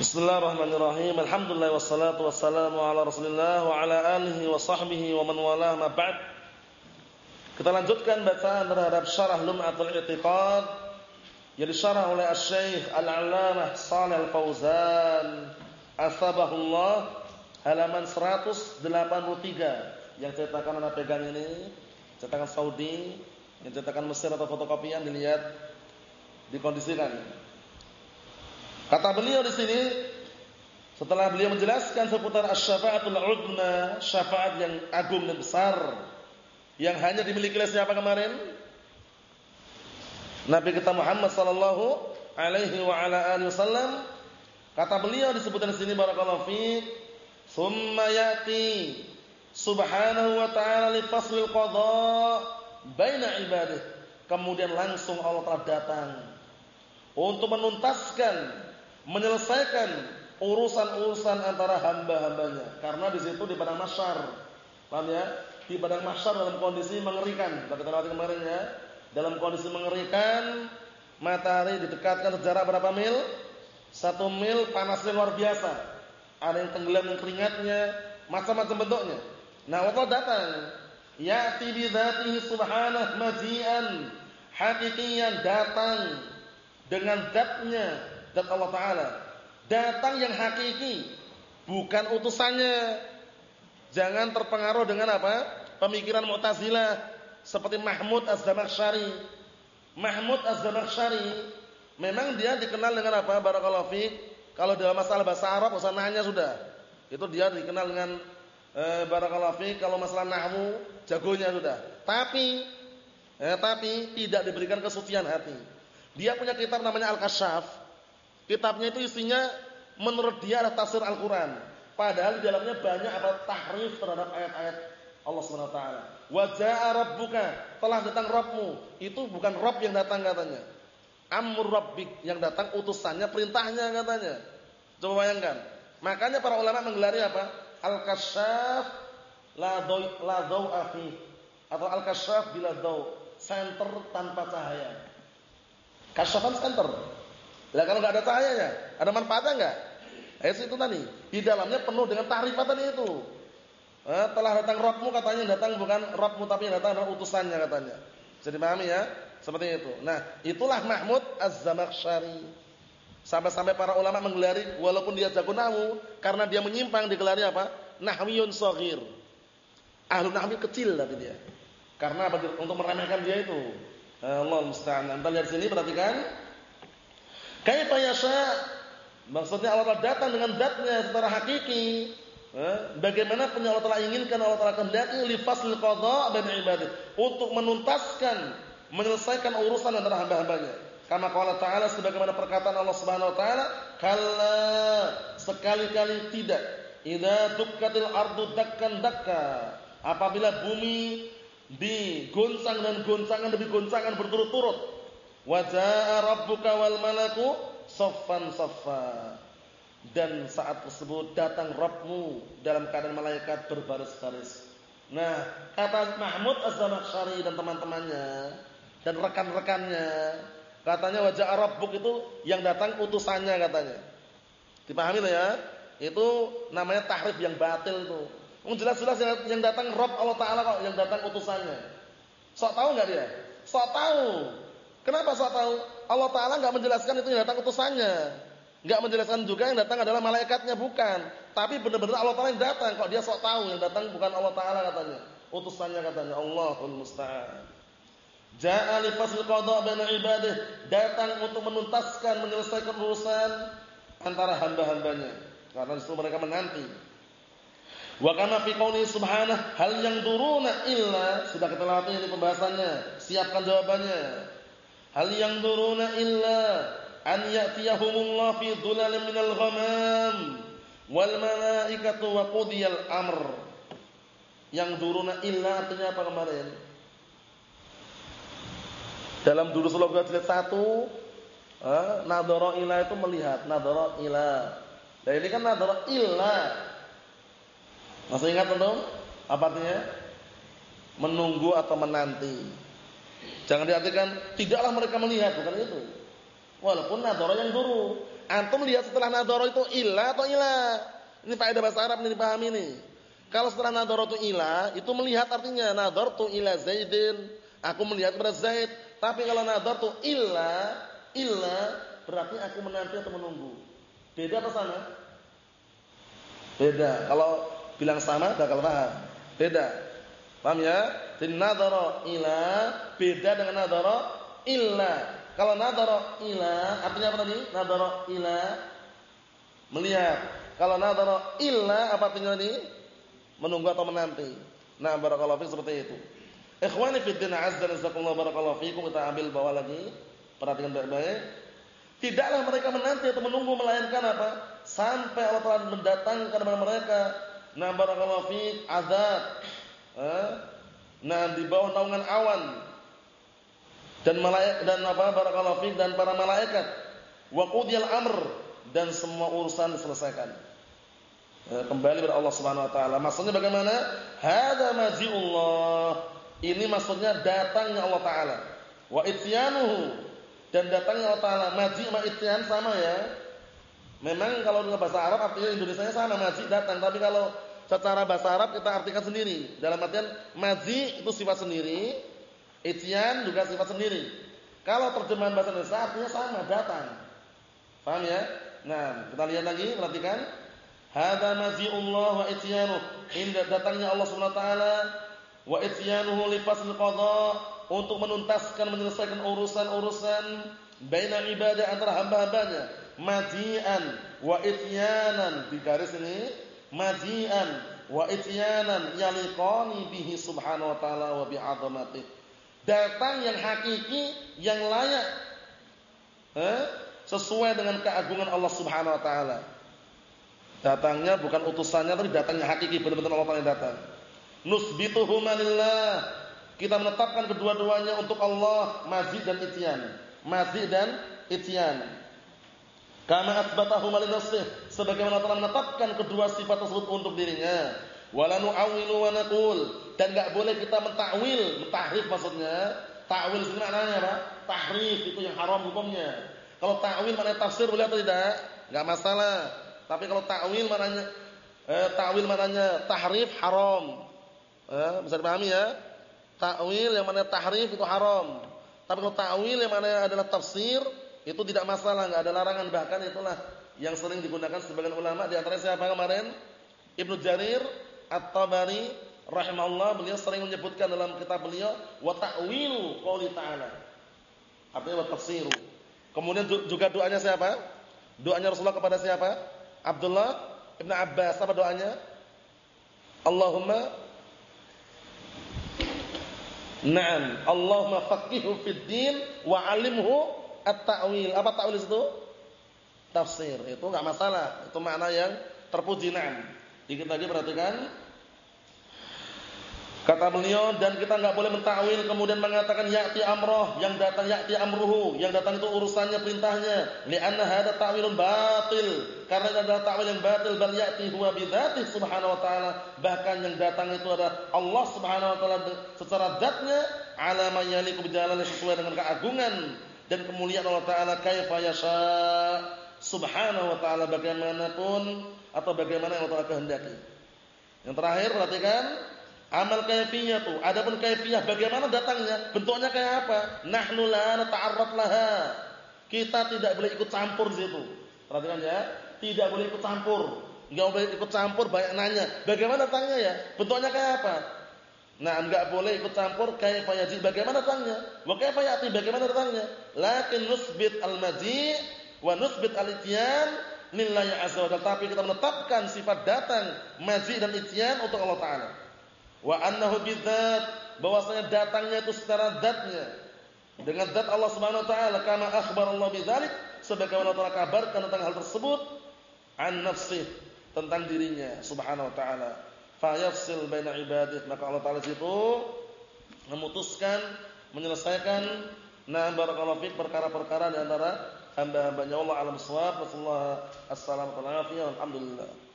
Bismillahirrahmanirrahim. Alhamdulillah wassalatu wassalamu ala Rasulillah wa ala alihi wa sahbihi wa man wala ma ba'd. Kita lanjutkan bacaan terhadap syarah Lum'atul I'tiqad yang disyarah oleh Asy-Syaikh Al-'Allamah Shalih Al-Fauzan asbahullah halaman 183 yang cetakan Anda pegang ini cetakan Saudi yang cetakan Mesir atau fotokopian dilihat dikondisikan Kata beliau di sini setelah beliau menjelaskan seputar asy-syafa'atul 'udma, syafaat yang agung dan besar yang hanya dimiliki oleh siapa kemarin? Nabi kita Muhammad sallallahu alaihi wa ala alihi wasallam. Kata beliau disebutkan di sini barakallahu fiik, "Tsumma yati subhanahu wa ta'ala li faslil qada baina ibadihi." Kemudian langsung Allah telah datang untuk menuntaskan menyelesaikan urusan-urusan antara hamba-hambanya. Karena di situ di padang mahsyar. Paham ya? Di padang mahsyar dalam kondisi mengerikan. Kita lewati kemarin ya. Dalam kondisi mengerikan, matahari didekatkan jarak berapa mil? Satu mil panasnya luar biasa. Ada yang tenggelam yang keringatnya, macam-macam bentuknya. Nah, Allah datang. Ya'ti bi subhanahu maji'an hakikiyan datang dengan zatnya dan Allah Taala. Datang yang hakiki, bukan utusannya. Jangan terpengaruh dengan apa? Pemikiran Mu'tazilah seperti Mahmud Az-Zamakhsyari. Mahmud Az-Zamakhsyari memang dia dikenal dengan apa? Barakallahu fiik. Kalau dalam masalah bahasa Arab usananya sudah. Itu dia dikenal dengan eh, barakallahu fiik kalau masalah nahwu jagonya sudah. Tapi eh, tapi tidak diberikan kesucian hati. Dia punya kitab namanya Al-Kasyaf Kitabnya itu isinya menurut dia adalah tafsir Al-Qur'an. Padahal di dalamnya banyak apa tahrif terhadap ayat-ayat Allah Subhanahu wa taala. Wa jaa rabbuka, telah datang Rabbmu. Itu bukan Rabb yang datang katanya. Amr rabbik yang datang utusannya, perintahnya katanya. Coba bayangkan. Makanya para ulama menggelari apa? Al-Kasyaf la fi atau Al-Kasyaf bila daw, center tanpa cahaya. Kasyafan center. Lah kalau nggak ada cahayanya, ada manfaatnya enggak? Eh itu tadi. Di dalamnya penuh dengan tahrifat tadi itu. Eh, telah datang Rabbmu katanya datang bukan Rabbmu tapi yang datang adalah utusannya katanya. Jadi pahami ya? Seperti itu. Nah, itulah Mahmud Az-Zamakhsyari. Sampai-sampai para ulama menggelari walaupun dia jago nahwu karena dia menyimpang digelari apa? Nahwiyun shaghir. Ahlu nahwi kecil tapi dia. Karena apa? Untuk meremehkan dia itu. Allah musta'an. Anda lihat sini perhatikan Kaifa yasha? Maksudnya Allah Taala datang dengan zatnya secara hakiki. Eh, bagaimana pun Allah Taala inginkan Allah Taala kehendaki li fasl qada bain ibadih untuk menuntaskan menyelesaikan urusan antara hamba-hambanya. Kama qala ta'ala sebagaimana perkataan Allah Subhanahu wa taala, "Kalla sekali-kali tidak. Idza dukkatil ardu dakkan dakka." Apabila bumi digoncang dan goncangan demi goncangan berturut-turut, Wa jaa rabbuka wal malaku saffan saffa. Dan saat tersebut datang Rabbmu dalam keadaan malaikat berbaris-baris. Nah, kata Mahmud Az-Zamakhsyari dan teman-temannya dan rekan-rekannya, katanya wajah Rabbuk itu yang datang utusannya katanya. Dipahami ya? Itu namanya tahrif yang batil itu. Jelas-jelas yang datang Rabb Allah Taala kok yang datang utusannya. Sok tahu enggak dia? Sok tahu. Kenapa saya tahu? Allah Taala nggak menjelaskan itu yang datang utusannya. Nggak menjelaskan juga yang datang adalah malaikatnya bukan. Tapi benar-benar Allah Taala yang datang. Kok dia sok tahu yang datang bukan Allah Taala katanya. Utusannya katanya Allahul musta'an. Ja'a li fasl qada' ibadah, datang untuk menuntaskan, menyelesaikan urusan antara hamba-hambanya. Karena itu mereka menanti. Wa kana fi subhanahu hal yang duruna illa sudah kita lewati ini pembahasannya. Siapkan jawabannya. Hal yang duruna illa an ya'tiyahumullah fi dhulalin minal ghamam wal malaikatu wa qudiyal amr. Yang duruna illa artinya apa kemarin? Dalam durus logat jilid 1 eh, nadhara ila itu melihat, nadhara ila. Nah ini kan nadhara illa. Masih ingat belum? Apa artinya? Menunggu atau menanti. Jangan diartikan tidaklah mereka melihat, bukan itu. Walaupun nadhara yang duru. Antum lihat setelah nadhara itu ila atau ila. Ini faedah bahasa Arab ini dipahami ini. Kalau setelah nadhara itu ila, itu melihat artinya nadhartu ila Zaidin, aku melihat kepada Zaid. Tapi kalau nadhartu illa, illa berarti aku menanti atau menunggu. Beda apa sama? Beda. Kalau bilang sama bakal paham. Beda. Paham ya? Jadi nadhara ila beda dengan nadhara illa. Kalau nadhara ila artinya apa tadi? Nadhara ila melihat. Kalau nadhara illa apa artinya tadi? Menunggu atau menanti. Nah, barakallahu fi seperti itu. Ikhwani fi din azza jalla barakallahu fikum kita ambil bawah lagi. Perhatikan baik-baik. Tidaklah mereka menanti atau menunggu melainkan apa? Sampai Allah telah mendatangkan kepada mereka nah barakallahu fi azab. Eh? Nah di bawah naungan awan dan malaikat dan apa barakallahu fi dan para malaikat wa qudiyal amr dan semua urusan diselesaikan. Eh, kembali kepada Allah Subhanahu wa taala. Maksudnya bagaimana? Hadza maji'ullah. Ini maksudnya datangnya Allah taala. Wa ityanuhu dan datangnya Allah Taala. Maji sama ityan sama ya. Memang kalau dalam bahasa Arab artinya Indonesia sama maji datang, tapi kalau secara bahasa Arab kita artikan sendiri. Dalam artian maji itu sifat sendiri, ityan juga sifat sendiri. Kalau terjemahan bahasa Indonesia artinya sama, datang. Paham ya? Nah, kita lihat lagi, perhatikan. Hadza maji'ullah wa ityanuh. Ini datangnya Allah Subhanahu wa taala wa ityanuhu untuk menuntaskan menyelesaikan urusan-urusan baina ibadah antara hamba-hambanya majian wa ityanan di garis ini majian wa ityanan yaliqani bihi subhanahu wa ta'ala wa bi'azamati datang yang hakiki yang layak eh? sesuai dengan keagungan Allah subhanahu wa ta'ala datangnya bukan utusannya tapi datangnya hakiki benar-benar Allah yang datang nusbituhuma lillah kita menetapkan kedua-duanya untuk Allah, mazid dan ityan. Mazid dan ityan. Kama asbatahuma li nafsih, sebagaimana telah menetapkan kedua sifat tersebut untuk dirinya. Wala nu'awwilu wa naqul dan enggak boleh kita mentakwil, mentahrif maksudnya. Takwil itu maknanya apa? Tahrif itu yang haram hukumnya. Kalau takwil maknanya tafsir boleh atau tidak? Enggak masalah. Tapi kalau takwil maknanya eh, takwil maknanya tahrif haram. Eh, bisa dipahami ya? Takwil yang mana tahrif itu haram. Tapi kalau takwil yang mana adalah tafsir itu tidak masalah, enggak ada larangan bahkan itulah yang sering digunakan sebagian ulama di antara siapa kemarin? Ibnu Jarir At-Tabari rahimahullah beliau sering menyebutkan dalam kitab beliau wa ta'wilu qouli ta'ala. Artinya wa tafsiru. Kemudian juga doanya siapa? Doanya Rasulullah kepada siapa? Abdullah Ibn Abbas apa doanya? Allahumma Naam, Allahumma faqihu fid din wa 'allimhu at-ta'wil. Apa ta'wil itu? Tafsir. Itu enggak masalah. Itu makna yang terpuji na'am. Dikit lagi perhatikan. Kata beliau dan kita enggak boleh mentakwil kemudian mengatakan ya'ti amroh yang datang ya'ti amruhu yang datang itu urusannya perintahnya li'anna hadza ta'wilun batil karena adalah ta'wil yang batil bal ya'ti huwa bidzatihi subhanahu wa ta'ala bahkan yang datang itu adalah Allah subhanahu wa ta'ala secara zatnya ala ma yaliqu bijalalihi sesuai dengan keagungan dan kemuliaan Allah taala kaifa yasha subhanahu wa ta'ala bagaimanapun atau bagaimana yang Allah taala kehendaki yang terakhir perhatikan Amal kaifiyah tuh. Adapun kaifiyah bagaimana datangnya? Bentuknya kayak apa? Nahnu la nata'arrad laha. Kita tidak boleh ikut campur di situ. Perhatikan ya. Tidak boleh ikut campur. Enggak boleh ikut campur banyak nanya. Bagaimana datangnya ya? Bentuknya kayak apa? Nah, enggak boleh ikut campur kaifa yaji. Bagaimana datangnya? Wa kaifa yati? Bagaimana datangnya? Lakin nusbit al-maji wa nusbit al-ityan lillahi azza wa Tapi kita menetapkan sifat datang, maji dan ityan untuk Allah taala wa annahu bidzat bahwasanya datangnya itu secara zatnya dengan zat Allah Subhanahu wa taala kama akhbar Allah bidzalik sebagaimana Allah kabarkan tentang hal tersebut an nafsih tentang dirinya Subhanahu wa taala fa yafsil baina ibadih. Maka Allah taala itu memutuskan menyelesaikan. Nah barakallahu fik perkara-perkara di antara hamba-hambanya. Allah alam shawab wasallallahu assalamu alaikum alhamdulillah